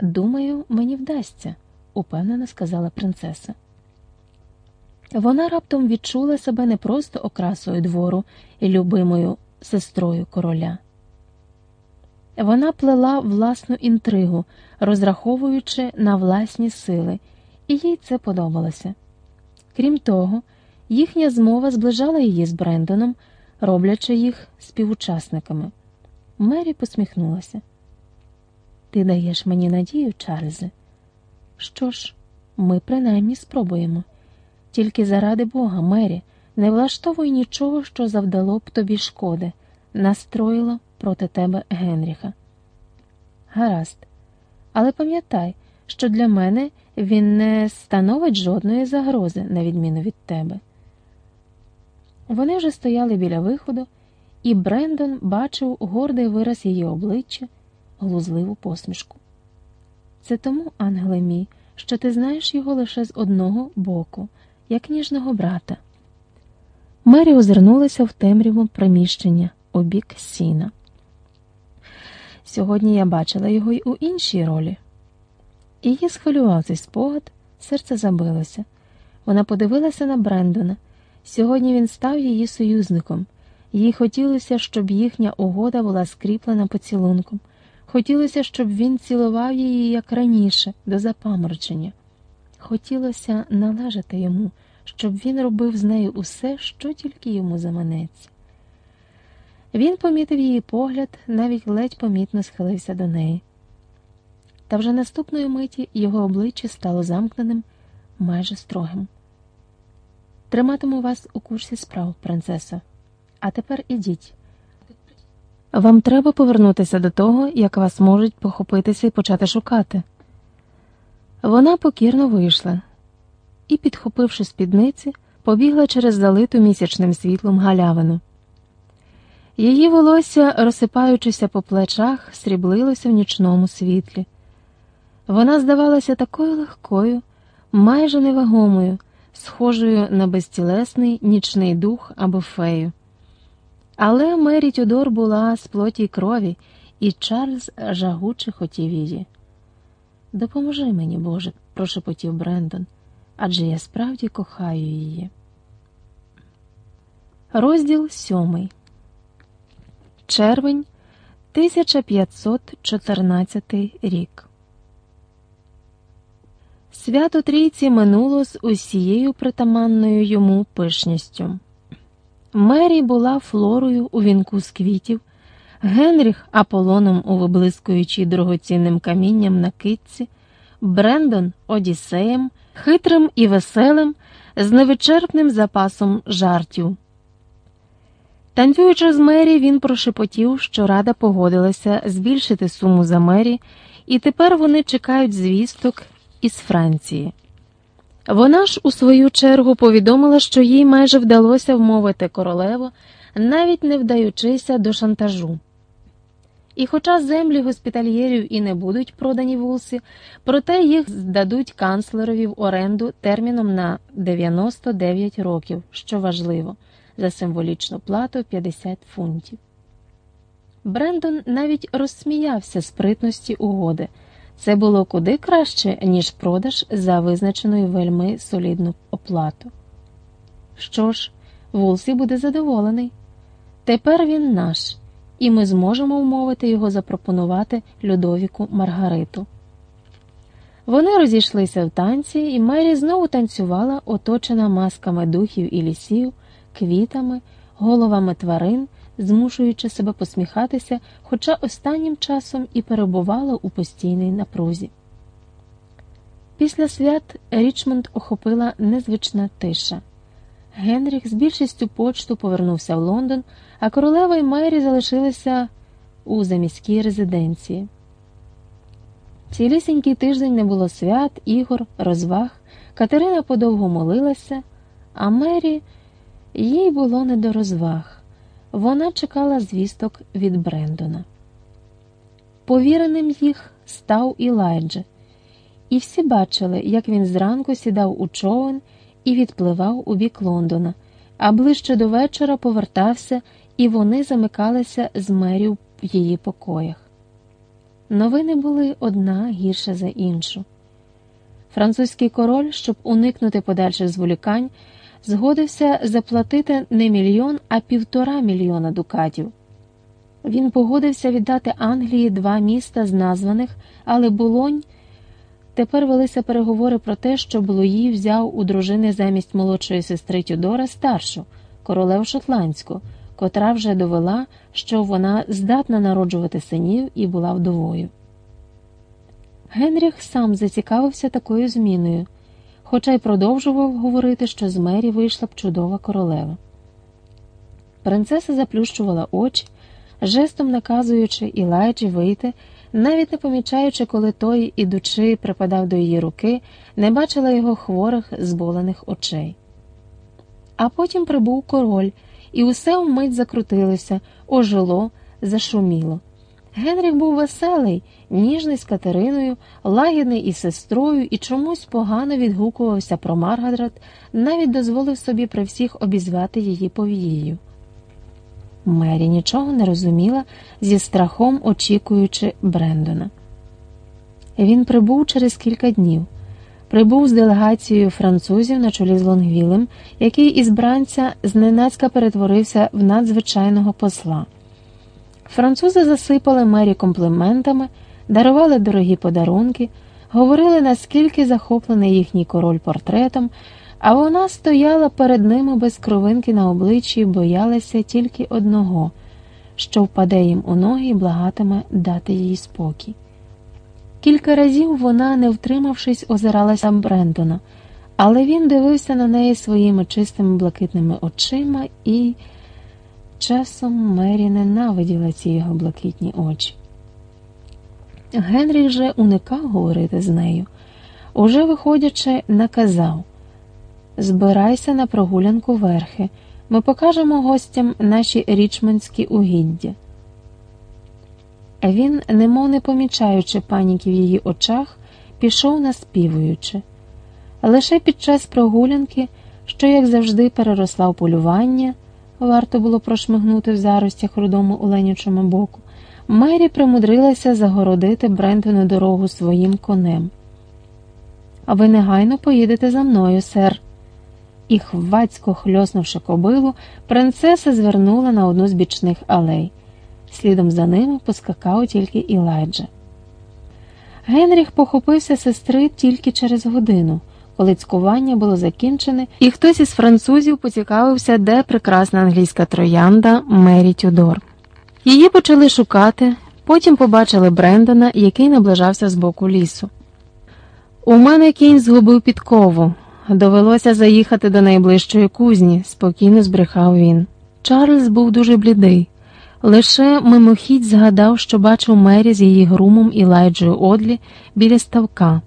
Думаю, мені вдасться, упевнено сказала принцеса. Вона раптом відчула себе не просто окрасою двору і любимою сестрою короля. Вона плела власну інтригу, розраховуючи на власні сили, і їй це подобалося. Крім того, їхня змова зближала її з Брендоном, роблячи їх співучасниками. Мері посміхнулася. Ти даєш мені надію, Чарльзе. Що ж, ми принаймні спробуємо. Тільки заради Бога, Мері, не влаштовуй нічого, що завдало б тобі шкоди, настроїло проти тебе Генріха. Гаразд, але пам'ятай, що для мене він не становить жодної загрози, на відміну від тебе. Вони вже стояли біля виходу, і Брендон бачив гордий вираз її обличчя, глузливу посмішку. Це тому, ангеле мій, що ти знаєш його лише з одного боку, як ніжного брата. Мері озирнулася в темряву приміщення у бік сіна. Сьогодні я бачила його й у іншій ролі. Її схвилював цей спогад, серце забилося. Вона подивилася на Брендона. Сьогодні він став її союзником. Їй хотілося, щоб їхня угода була скріплена поцілунком. Хотілося, щоб він цілував її як раніше, до запаморочення. Хотілося належати йому, щоб він робив з нею усе, що тільки йому заманеться. Він помітив її погляд, навіть ледь помітно схилився до неї. Та вже наступної миті його обличчя стало замкненим, майже строгим. Триматиму вас у курсі справ, принцесо. А тепер ідіть. Вам треба повернутися до того, як вас можуть похопитися і почати шукати. Вона покірно вийшла і, підхопивши спідниці, побігла через залиту місячним світлом галявину. Її волосся, розсипаючися по плечах, сріблилося в нічному світлі. Вона здавалася такою легкою, майже невагомою, схожою на безтілесний нічний дух або фею. Але Мері Тюдор була з плоті крові, і Чарльз жагуче хотів її. Допоможи мені, Боже, прошепотів Брендон, адже я справді кохаю її. Розділ сьомий. Червень 1514 рік. Свято Трійці минуло з усією притаманною йому пишністю. Мері була флорою у вінку з квітів, Генріх Аполоном у виблискуючій дорогоцінним камінням на китці, Брендон Одіссеєм, хитрим і веселим, з невичерпним запасом жартів. Танцюючи з Мері, він прошепотів, що рада погодилася збільшити суму за Мері, і тепер вони чекають звісток із Франції. Вона ж, у свою чергу, повідомила, що їй майже вдалося вмовити королеву, навіть не вдаючися до шантажу. І, хоча землі госпітальєрів і не будуть продані вулсі, проте їх здадуть канцлерові в оренду терміном на 99 років, що важливо, за символічну плату 50 фунтів. Брендон навіть розсміявся спритності угоди. Це було куди краще, ніж продаж за визначеною вельми солідну оплату. Що ж, Вулсі буде задоволений. Тепер він наш, і ми зможемо вмовити його запропонувати Людовіку Маргариту. Вони розійшлися в танці, і Мері знову танцювала, оточена масками духів і лісів, квітами, головами тварин змушуючи себе посміхатися, хоча останнім часом і перебувала у постійній напрузі. Після свят Річмонд охопила незвична тиша. Генріх з більшістю почту повернувся в Лондон, а королева і Мері залишилися у заміській резиденції. Цілісінький тиждень не було свят, ігор, розваг. Катерина подовго молилася, а Мері їй було не до розваг. Вона чекала звісток від Брендона. Повіреним їх став Ілайджа, і всі бачили, як він зранку сідав у човен і відпливав у бік Лондона, а ближче до вечора повертався, і вони замикалися з мерів в її покоях. Новини були одна гірша за іншу. Французький король, щоб уникнути подальших зволікань, згодився заплатити не мільйон, а півтора мільйона дукатів. Він погодився віддати Англії два міста з названих, але Булонь. Тепер велися переговори про те, щоб Луї взяв у дружини замість молодшої сестри Тюдора старшу, королеву шотландську, котра вже довела, що вона здатна народжувати синів і була вдовою. Генріх сам зацікавився такою зміною, хоча й продовжував говорити, що з мері вийшла б чудова королева. Принцеса заплющувала очі, жестом наказуючи Ілайджі вийти, навіть не помічаючи, коли той, ідучи, припадав до її руки, не бачила його хворих, зболених очей. А потім прибув король, і усе вмить закрутилося, ожило, зашуміло. Генріх був веселий, ніжний з Катериною, лагідний із сестрою і чомусь погано відгукувався про Маргарет, навіть дозволив собі при всіх обізвати її повією. Мері нічого не розуміла, зі страхом очікуючи Брендона. Він прибув через кілька днів. Прибув з делегацією французів на чолі з Лонгвілем, який із бранця зненацька перетворився в надзвичайного посла. Французи засипали мері компліментами, дарували дорогі подарунки, говорили, наскільки захоплений їхній король портретом, а вона стояла перед ними без кровинки на обличчі і боялася тільки одного, що впаде їм у ноги і благатиме дати їй спокій. Кілька разів вона, не втримавшись, озиралася Брендона, але він дивився на неї своїми чистими блакитними очима і. Часом Мері ненавиділа ці його блакитні очі. Генріх же уникав говорити з нею, уже виходячи, наказав Збирайся на прогулянку верхи, ми покажемо гостям наші річманські угіддя. Він, немов не помічаючи паніки в її очах, пішов наспівуючи. Лише під час прогулянки, що, як завжди, переросла в полювання варто було прошмигнути в заростях рудому оленячому боку, Мері примудрилася загородити Брентону дорогу своїм конем. А ви негайно поїдете за мною, сер. І, хвацько хльоснувши кобилу, принцеса звернула на одну з бічних алей. Слідом за ними поскакав тільки Ілайджа. Генріх похопився сестри тільки через годину коли цькування було закінчене, і хтось із французів поцікавився, де прекрасна англійська троянда Мері Тюдор. Її почали шукати, потім побачили Брендона, який наближався з боку лісу. У мене кінь згубив підкову. Довелося заїхати до найближчої кузні, спокійно збрехав він. Чарльз був дуже блідий. Лише мимохідь згадав, що бачив Мері з її грумом і лайджею Одлі біля ставка.